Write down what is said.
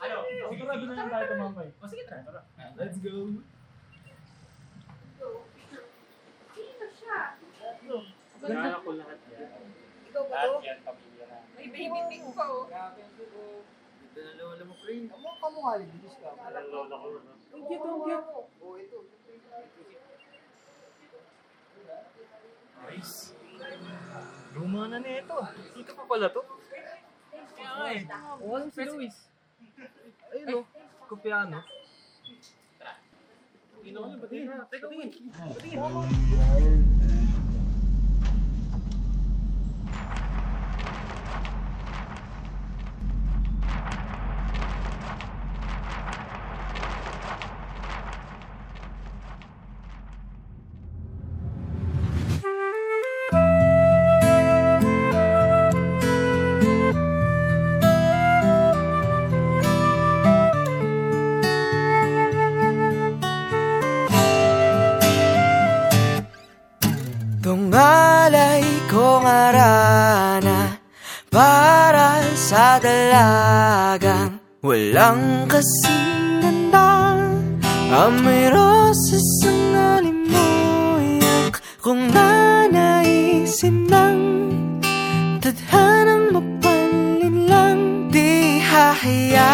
Ano? Sigurado na lang tayo tumambay. O sige, tara. tara. Let's go. Sino siya? Kailangan ko lahat yan. Ikaw ba Lahat to? yan, pamilya na. May baby pink pa oh. Dito na lolo mo, Crane. Ang mga kamukha ni Bilis ka. Ang lola ko? Ang cute, ang cute. Oo, ito. Nice. Luma na nito. Dito pa pala to. Nga eh. Oo, si Luis. Ayun o. Kopiano. Ino ko batiin. Teka, tingin. Batiin. Tungalay kong arana Para sa dalagang Walang kasing ganda Amoy roses ang alimuyak Kung nanaisin ng Tadhanang mapalin lang Di hahayaan